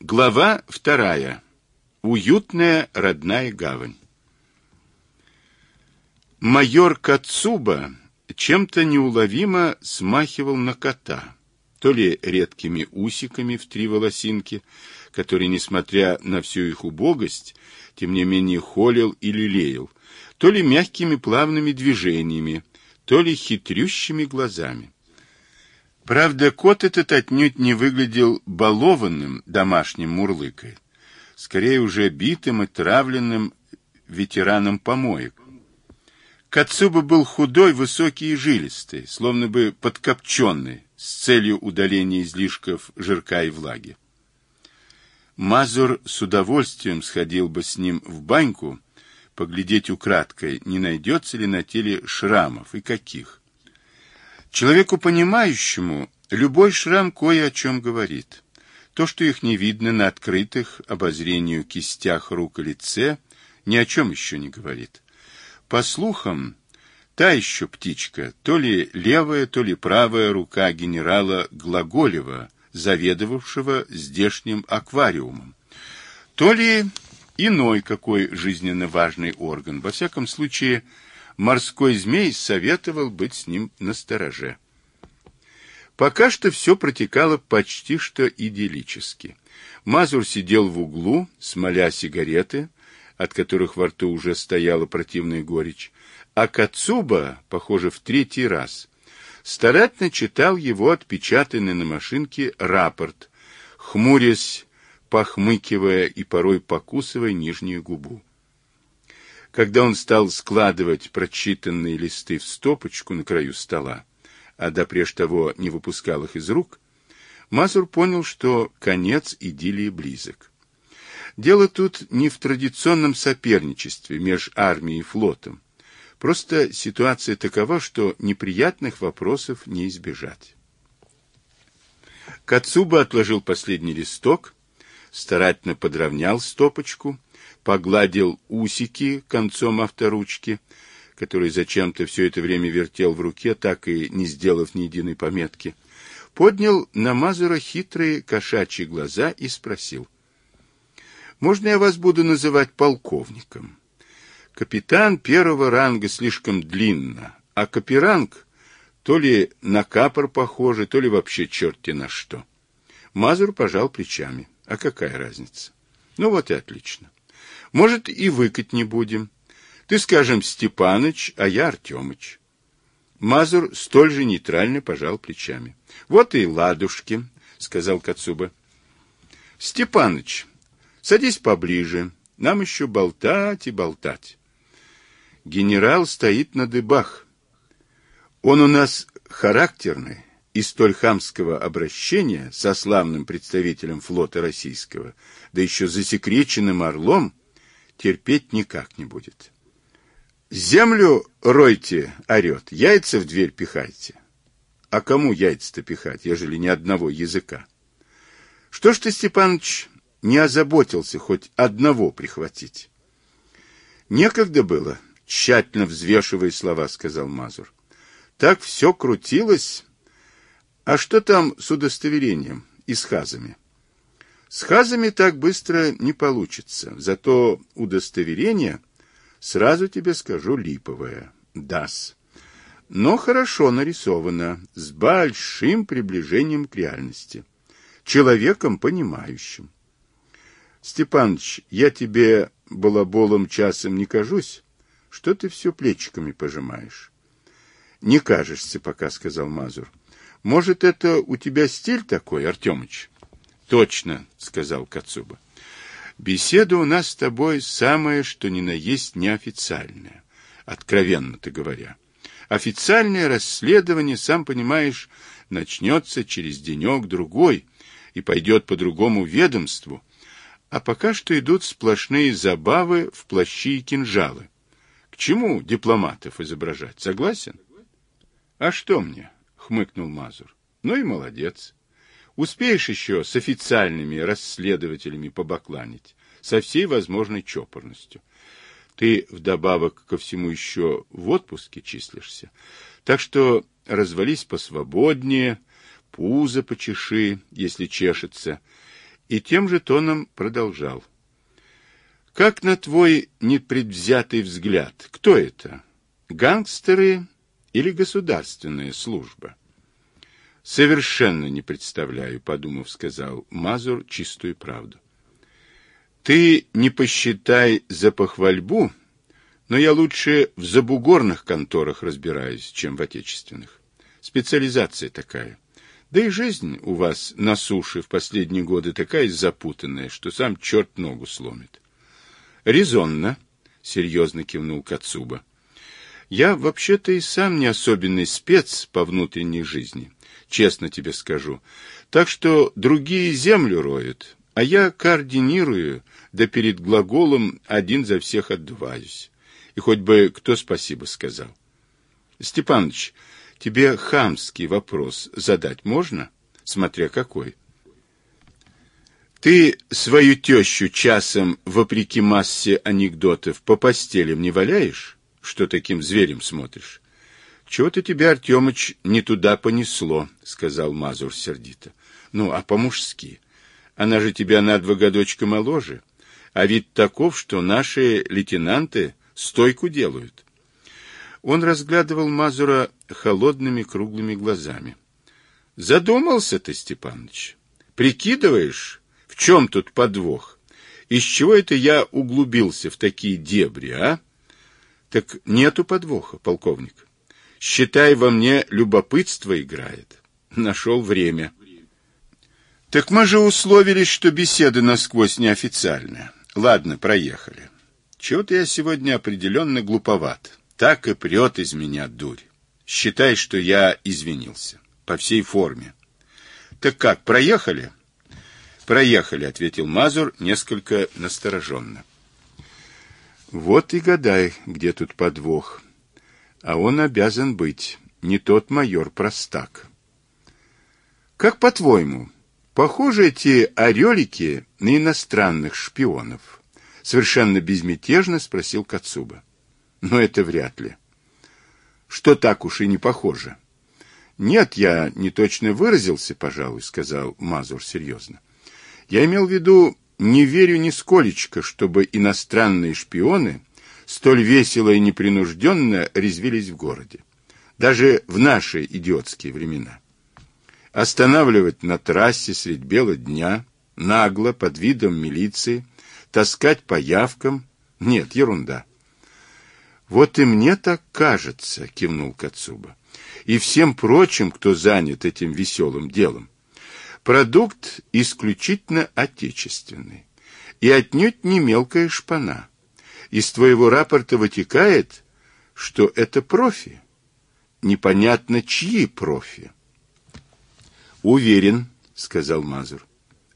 Глава вторая. Уютная родная гавань. Майор Кацуба чем-то неуловимо смахивал на кота, то ли редкими усиками в три волосинки, который, несмотря на всю их убогость, тем не менее холил и лелеял, то ли мягкими плавными движениями, то ли хитрющими глазами. Правда, кот этот отнюдь не выглядел балованным домашним мурлыкой, скорее уже битым и травленным ветераном помоек. Кацуба был худой, высокий и жилистый, словно бы подкопченный, с целью удаления излишков жирка и влаги. Мазур с удовольствием сходил бы с ним в баньку, поглядеть украдкой, не найдется ли на теле шрамов и каких. Человеку понимающему любой шрам кое о чем говорит. То, что их не видно на открытых обозрению кистях рук и лице, ни о чем еще не говорит. По слухам, та еще птичка, то ли левая, то ли правая рука генерала Глаголева, заведовавшего здешним аквариумом, то ли иной какой жизненно важный орган. Во всяком случае, морской змей советовал быть с ним настороже. Пока что все протекало почти что идиллически. Мазур сидел в углу, смоля сигареты, от которых во рту уже стояла противная горечь, а Кацуба, похоже, в третий раз, старательно читал его отпечатанный на машинке рапорт, хмурясь, похмыкивая и порой покусывая нижнюю губу. Когда он стал складывать прочитанные листы в стопочку на краю стола, а допреж того не выпускал их из рук, Мазур понял, что конец идиллии близок. Дело тут не в традиционном соперничестве между армией и флотом, Просто ситуация такова, что неприятных вопросов не избежать. Кацуба отложил последний листок, старательно подровнял стопочку, погладил усики концом авторучки, который зачем-то все это время вертел в руке, так и не сделав ни единой пометки, поднял на Мазура хитрые кошачьи глаза и спросил. «Можно я вас буду называть полковником?» Капитан первого ранга слишком длинно, а каперанг то ли на капор похоже, то ли вообще черти на что. Мазур пожал плечами. А какая разница? Ну вот и отлично. Может, и выкать не будем. Ты, скажем, Степаныч, а я Артемыч. Мазур столь же нейтрально пожал плечами. Вот и ладушки, сказал Кацуба. Степаныч, садись поближе. Нам еще болтать и болтать генерал стоит на дыбах. Он у нас характерный, и столь хамского обращения со славным представителем флота российского, да еще засекреченным орлом, терпеть никак не будет. «Землю ройте!» — орет, «яйца в дверь пихайте». А кому яйца-то пихать, ежели ни одного языка? Что ж ты, Степаныч, не озаботился хоть одного прихватить? Некогда было, тщательно взвешивая слова, сказал Мазур. Так все крутилось. А что там с удостоверением и с хазами? С хазами так быстро не получится. Зато удостоверение, сразу тебе скажу, липовое. ДАС. Но хорошо нарисовано, с большим приближением к реальности. Человеком понимающим. Степаныч, я тебе балаболом часом не кажусь? Что ты все плечиками пожимаешь? Не кажешься пока, сказал Мазур. Может, это у тебя стиль такой, Артемыч? Точно, сказал Кацуба. Беседа у нас с тобой самая, что ни на есть неофициальная, откровенно-то говоря. Официальное расследование, сам понимаешь, начнется через денек-другой и пойдет по другому ведомству, а пока что идут сплошные забавы в плащи и кинжалы. К чему дипломатов изображать? Согласен? А что мне? Хмыкнул Мазур. Ну и молодец. Успеешь еще с официальными расследователями побакланить, со всей возможной чопорностью. Ты вдобавок ко всему еще в отпуске числишься. Так что развались посвободнее, пузо почеши, если чешется, и тем же тоном продолжал. Как на твой непредвзятый взгляд, кто это? Гангстеры или государственная служба? Совершенно не представляю, подумав, сказал Мазур чистую правду. Ты не посчитай за похвальбу, но я лучше в забугорных конторах разбираюсь, чем в отечественных. Специализация такая. Да и жизнь у вас на суше в последние годы такая запутанная, что сам черт ногу сломит. Резонно, серьезно кивнул Кацуба. Я вообще-то и сам не особенный спец по внутренней жизни, честно тебе скажу. Так что другие землю роют, а я координирую, да перед глаголом один за всех отдуваюсь. И хоть бы кто спасибо сказал. Степаныч, тебе хамский вопрос задать можно? Смотря какой. Ты свою тещу часом, вопреки массе анекдотов, по постелям не валяешь? Что таким зверем смотришь? Чего-то тебя, Артемыч, не туда понесло, сказал Мазур сердито. Ну, а по-мужски? Она же тебя на два годочка моложе. А вид таков, что наши лейтенанты стойку делают. Он разглядывал Мазура холодными круглыми глазами. Задумался ты, Степаныч? Прикидываешь, в чем тут подвох? Из чего это я углубился в такие дебри, а? Так нету подвоха, полковник. Считай, во мне любопытство играет. Нашел время. Так мы же условились, что беседа насквозь неофициальная. Ладно, проехали. Чего-то я сегодня определенно глуповат. Так и прет из меня дурь. Считай, что я извинился. По всей форме. Так как, проехали? Проехали, ответил Мазур несколько настороженно. Вот и гадай, где тут подвох. А он обязан быть. Не тот майор простак. Как по-твоему, похожи эти орелики на иностранных шпионов? Совершенно безмятежно спросил Кацуба. Но это вряд ли. Что так уж и не похоже. Нет, я не точно выразился, пожалуй, сказал Мазур серьезно. Я имел в виду, не верю нисколечко, чтобы иностранные шпионы столь весело и непринужденно резвились в городе. Даже в наши идиотские времена. Останавливать на трассе средь бела дня, нагло, под видом милиции, таскать по явкам — нет, ерунда. Вот и мне так кажется, кивнул Кацуба. И всем прочим, кто занят этим веселым делом. Продукт исключительно отечественный. И отнюдь не мелкая шпана. Из твоего рапорта вытекает, что это профи. Непонятно, чьи профи. Уверен, сказал Мазур.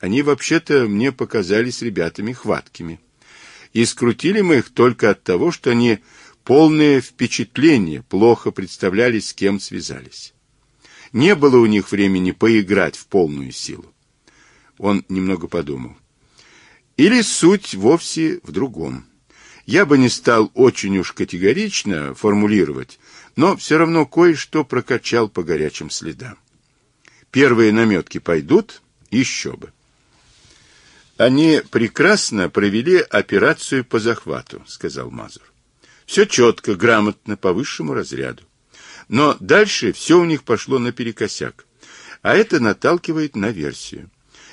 Они вообще-то мне показались ребятами хваткими. И скрутили мы их только от того, что они полное впечатление, плохо представляли, с кем связались. Не было у них времени поиграть в полную силу. Он немного подумал. Или суть вовсе в другом. Я бы не стал очень уж категорично формулировать, но все равно кое-что прокачал по горячим следам. Первые наметки пойдут, еще бы. Они прекрасно провели операцию по захвату, сказал Мазур. Все четко, грамотно, по высшему разряду. Но дальше все у них пошло наперекосяк. А это наталкивает на версию.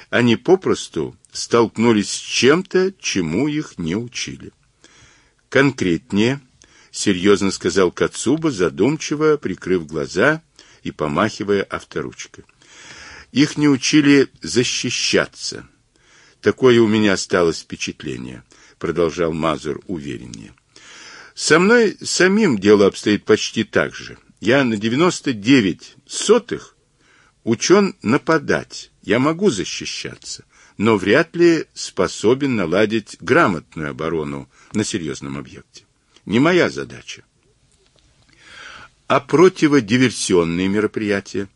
Они попросту столкнулись с чем-то, чему их не учили. Конкретнее, серьезно сказал Кацуба, задумчиво прикрыв глаза и помахивая авторучкой. Их не учили защищаться. Такое у меня осталось впечатление, продолжал Мазур увереннее. Со мной самим дело обстоит почти так же. Я на 99 сотых учен нападать. Я могу защищаться, но вряд ли способен наладить грамотную оборону на серьезном объекте. Не моя задача. А противодиверсионные мероприятия?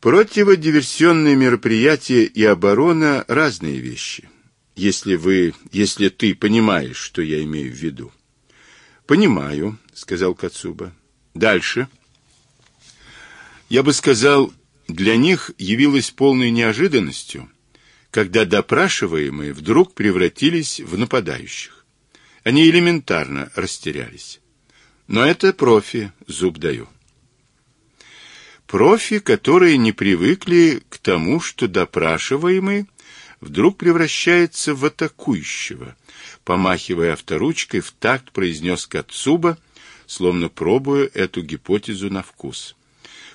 Противодиверсионные мероприятия и оборона – разные вещи. Если вы, если ты понимаешь, что я имею в виду. Понимаю, сказал Кацуба. Дальше. Я бы сказал, для них явилось полной неожиданностью, когда допрашиваемые вдруг превратились в нападающих. Они элементарно растерялись. Но это профи, зуб даю. Профи, которые не привыкли к тому, что допрашиваемый вдруг превращается в атакующего, помахивая авторучкой, в такт произнес Кацуба, словно пробуя эту гипотезу на вкус.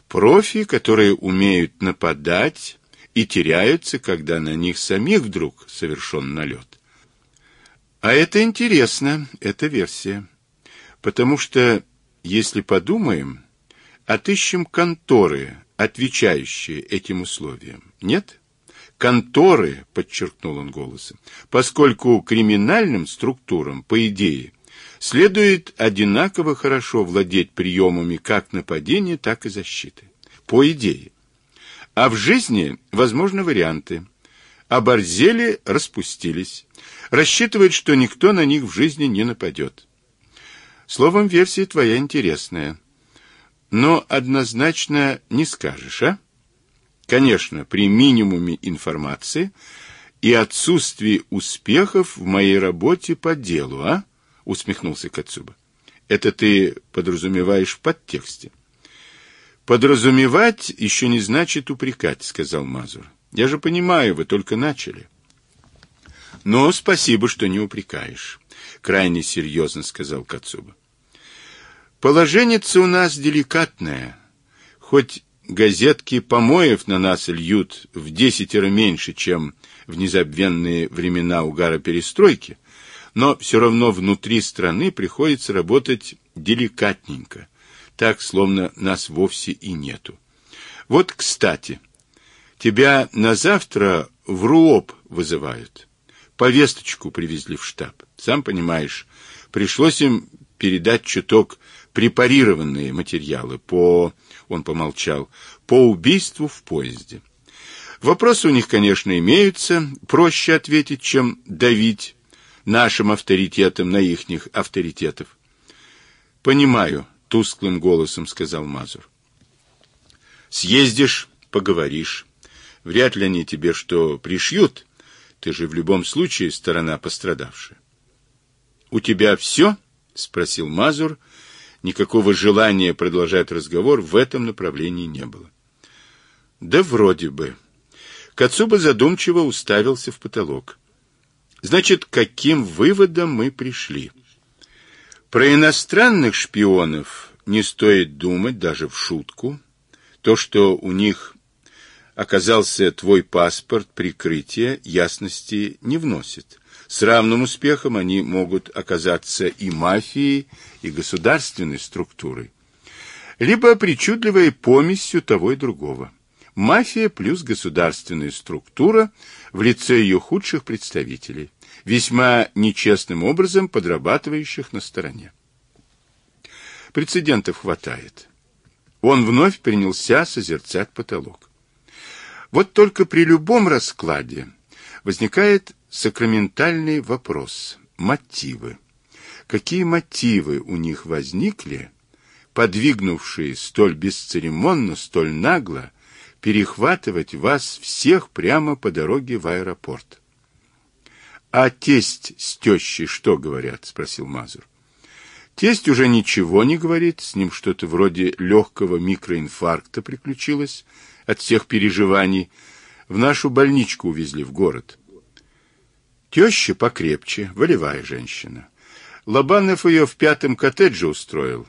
Профи, которые умеют нападать и теряются, когда на них самих вдруг совершен налет. А это интересно, эта версия. Потому что, если подумаем, отыщем конторы, отвечающие этим условиям. Нет? Конторы, подчеркнул он голосом, поскольку криминальным структурам, по идее, следует одинаково хорошо владеть приемами как нападения, так и защиты. По идее. А в жизни возможны варианты. Оборзели, распустились. Рассчитывают, что никто на них в жизни не нападет. Словом, версия твоя интересная но однозначно не скажешь, а? Конечно, при минимуме информации и отсутствии успехов в моей работе по делу, а? Усмехнулся Кацуба. Это ты подразумеваешь в подтексте. Подразумевать еще не значит упрекать, сказал Мазур. Я же понимаю, вы только начали. Но спасибо, что не упрекаешь, крайне серьезно сказал Кацуба. Положенница у нас деликатная. Хоть газетки помоев на нас льют в десятеро меньше, чем в незабвенные времена угара перестройки, но все равно внутри страны приходится работать деликатненько, так, словно нас вовсе и нету. Вот, кстати, тебя на завтра в РУОП вызывают. Повесточку привезли в штаб. Сам понимаешь, пришлось им передать чуток препарированные материалы по, он помолчал, по убийству в поезде. Вопросы у них, конечно, имеются, проще ответить, чем давить нашим авторитетом на ихних авторитетов. Понимаю, тусклым голосом сказал Мазур. Съездишь, поговоришь. Вряд ли они тебе что пришьют. Ты же в любом случае сторона пострадавшая. У тебя все? спросил Мазур никакого желания продолжать разговор в этом направлении не было. Да вроде бы. Кацуба задумчиво уставился в потолок. Значит, каким выводом мы пришли? Про иностранных шпионов не стоит думать даже в шутку. То, что у них оказался твой паспорт прикрытия, ясности не вносит. С равным успехом они могут оказаться и мафией, и государственной структурой, либо причудливой помесью того и другого. Мафия плюс государственная структура в лице ее худших представителей, весьма нечестным образом подрабатывающих на стороне. Прецедентов хватает. Он вновь принялся созерцать потолок. Вот только при любом раскладе возникает сакраментальный вопрос – мотивы. Какие мотивы у них возникли, подвигнувшие столь бесцеремонно, столь нагло перехватывать вас всех прямо по дороге в аэропорт? А тесть с тещей что говорят? спросил Мазур. Тесть уже ничего не говорит, с ним что-то вроде легкого микроинфаркта приключилось от всех переживаний. В нашу больничку увезли в город. Теща покрепче, волевая женщина. Лобанов ее в пятом коттедже устроил.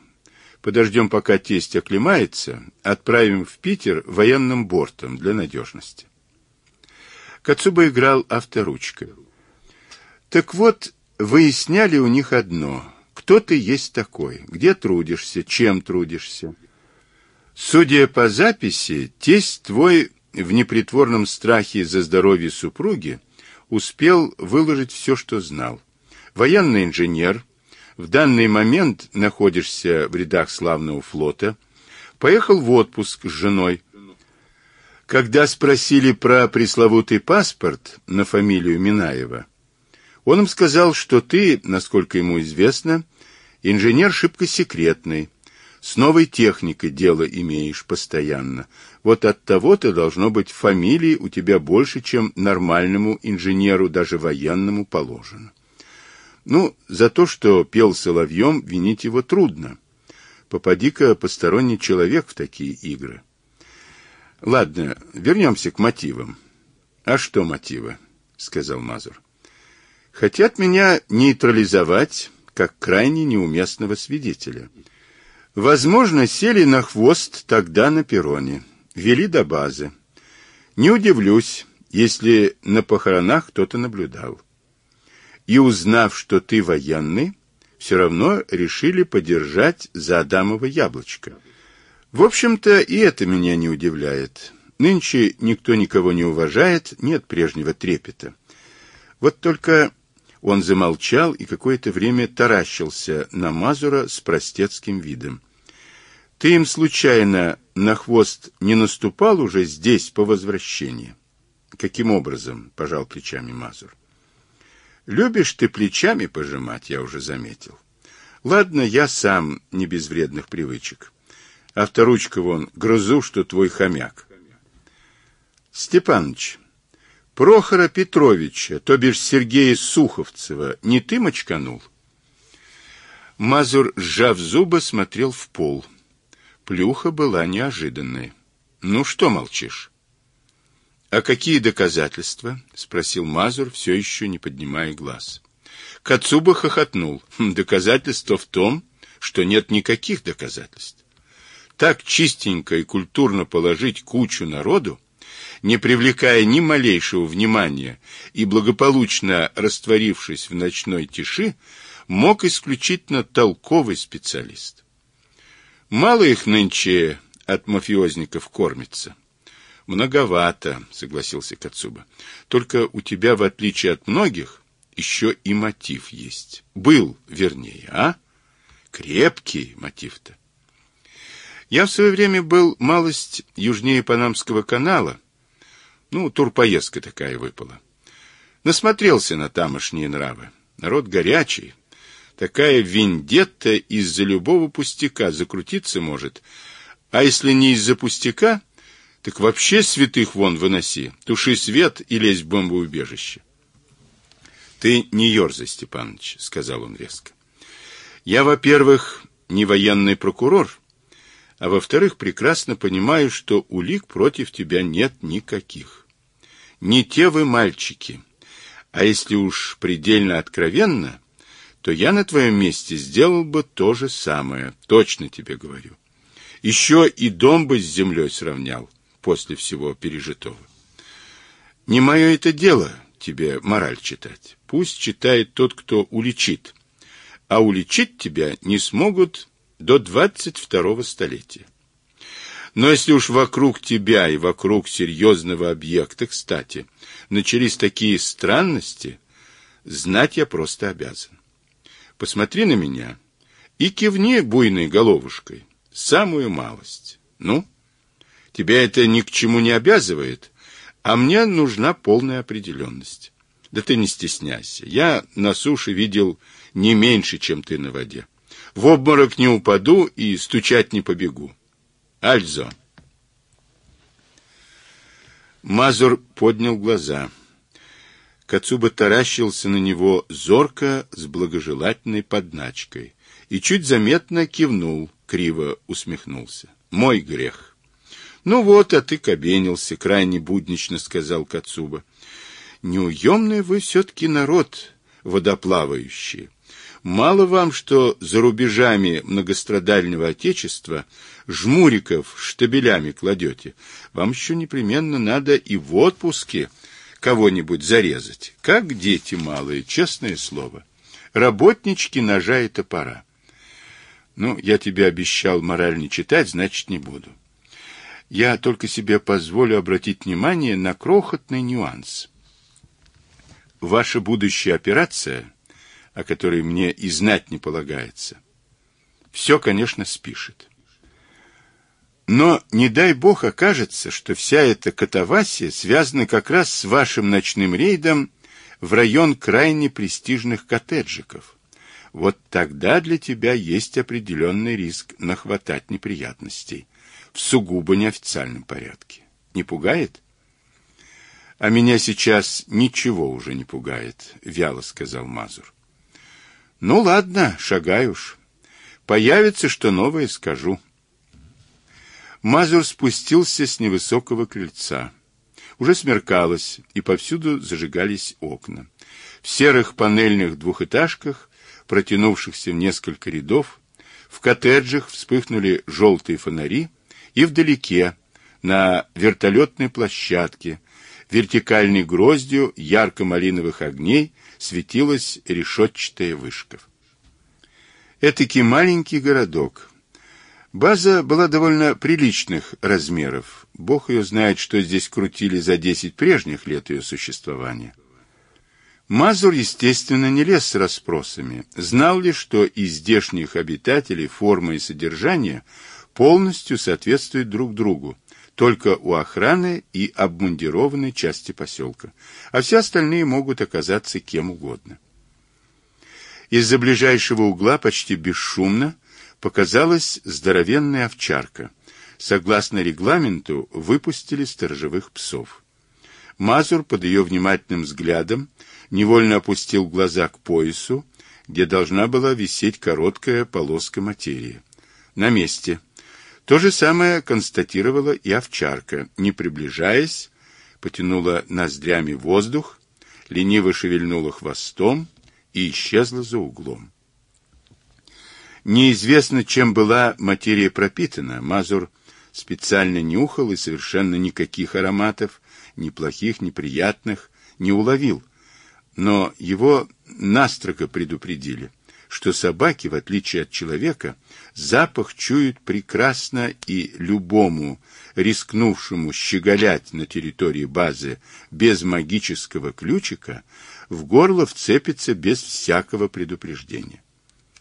Подождем, пока тесть оклемается, отправим в Питер военным бортом для надежности. Кацуба играл авторучкой. Так вот, выясняли у них одно. Кто ты есть такой? Где трудишься? Чем трудишься? Судя по записи, тесть твой в непритворном страхе за здоровье супруги успел выложить все, что знал. Военный инженер, в данный момент находишься в рядах славного флота, поехал в отпуск с женой. Когда спросили про пресловутый паспорт на фамилию Минаева, он им сказал, что ты, насколько ему известно, инженер шибко секретный, С новой техникой дело имеешь постоянно. Вот от того-то должно быть фамилии у тебя больше, чем нормальному инженеру, даже военному, положено. Ну, за то, что пел соловьем, винить его трудно. Попади-ка посторонний человек в такие игры. Ладно, вернемся к мотивам. А что мотивы? Сказал Мазур. Хотят меня нейтрализовать, как крайне неуместного свидетеля. Возможно, сели на хвост тогда на перроне, вели до базы. Не удивлюсь, если на похоронах кто-то наблюдал. И узнав, что ты военный, все равно решили подержать за Адамово яблочко. В общем-то, и это меня не удивляет. Нынче никто никого не уважает, нет прежнего трепета. Вот только он замолчал и какое-то время таращился на Мазура с простецким видом. Ты им случайно на хвост не наступал уже здесь по возвращении? Каким образом? пожал плечами Мазур. Любишь ты плечами пожимать, я уже заметил. Ладно, я сам не без вредных привычек. Авторучка вон, грызу, что твой хомяк. Степаныч, Прохора Петровича, то бишь Сергея Суховцева, не ты мочканул? Мазур, сжав зубы, смотрел в пол. Плюха была неожиданной. Ну что молчишь? А какие доказательства? спросил Мазур, все еще не поднимая глаз. Кацуба хохотнул. «Хм, доказательство в том, что нет никаких доказательств. Так чистенько и культурно положить кучу народу, не привлекая ни малейшего внимания и благополучно растворившись в ночной тиши, мог исключительно толковый специалист. Мало их нынче от мафиозников кормится. Многовато, согласился Кацуба. Только у тебя, в отличие от многих, еще и мотив есть. Был, вернее, а? Крепкий мотив-то. Я в свое время был малость южнее Панамского канала, ну, турпоездка такая выпала. Насмотрелся на тамошние нравы. Народ горячий. Такая вендетта из-за любого пустяка закрутиться может. А если не из-за пустяка, так вообще святых вон выноси. Туши свет и лезь в бомбоубежище. Ты не ерзай, Степаныч, сказал он резко. Я, во-первых, не военный прокурор, а во-вторых, прекрасно понимаю, что улик против тебя нет никаких. Не те вы мальчики. А если уж предельно откровенно, то я на твоем месте сделал бы то же самое, точно тебе говорю. Еще и дом бы с землей сравнял после всего пережитого. Не мое это дело тебе мораль читать. Пусть читает тот, кто уличит. А уличить тебя не смогут до двадцать второго столетия. Но если уж вокруг тебя и вокруг серьезного объекта, кстати, начались такие странности, знать я просто обязан. Посмотри на меня и кивни буйной головушкой, самую малость. Ну, тебя это ни к чему не обязывает, а мне нужна полная определенность. Да ты не стесняйся, я на суше видел не меньше, чем ты на воде. В обморок не упаду и стучать не побегу. Альзо. Мазур поднял глаза. Кацуба таращился на него зорко с благожелательной подначкой и чуть заметно кивнул, криво усмехнулся. Мой грех. Ну вот, а ты кабенился, крайне буднично сказал Кацуба. Неуемный вы все-таки народ, водоплавающий. Мало вам, что за рубежами многострадального Отечества жмуриков штабелями кладете, вам еще непременно надо и в отпуске кого-нибудь зарезать. Как дети малые, честное слово. Работнички ножа и топора. Ну, я тебе обещал мораль не читать, значит, не буду. Я только себе позволю обратить внимание на крохотный нюанс. Ваша будущая операция о которой мне и знать не полагается. Все, конечно, спишет. Но не дай бог окажется, что вся эта катавасия связана как раз с вашим ночным рейдом в район крайне престижных коттеджиков. вот тогда для тебя есть определенный риск нахватать неприятностей в сугубо неофициальном порядке. Не пугает? А меня сейчас ничего уже не пугает, вяло сказал Мазур. Ну ладно, шагай уж. Появится что новое, скажу. Мазур спустился с невысокого крыльца. Уже смеркалось, и повсюду зажигались окна. В серых панельных двухэтажках, протянувшихся в несколько рядов, в коттеджах вспыхнули желтые фонари, и вдалеке, на вертолетной площадке, вертикальной гроздью ярко-малиновых огней, светилась решетчатая вышка. Этакий маленький городок. База была довольно приличных размеров. Бог ее знает, что здесь крутили за десять прежних лет ее существования. Мазур, естественно, не лез с расспросами. Знал ли, что из здешних обитателей форма и содержание полностью соответствуют друг другу, только у охраны и обмундированной части поселка, а все остальные могут оказаться кем угодно. Из-за ближайшего угла почти бесшумно показалась здоровенная овчарка. Согласно регламенту, выпустили сторожевых псов. Мазур под ее внимательным взглядом невольно опустил глаза к поясу, где должна была висеть короткая полоска материи. На месте. То же самое констатировала и овчарка, не приближаясь, потянула ноздрями воздух, лениво шевельнула хвостом и исчезла за углом. Неизвестно, чем была материя пропитана. Мазур специально нюхал и совершенно никаких ароматов, ни плохих, ни приятных, не уловил. Но его настрого предупредили, что собаки, в отличие от человека, запах чуют прекрасно и любому, рискнувшему щеголять на территории базы без магического ключика, в горло вцепится без всякого предупреждения.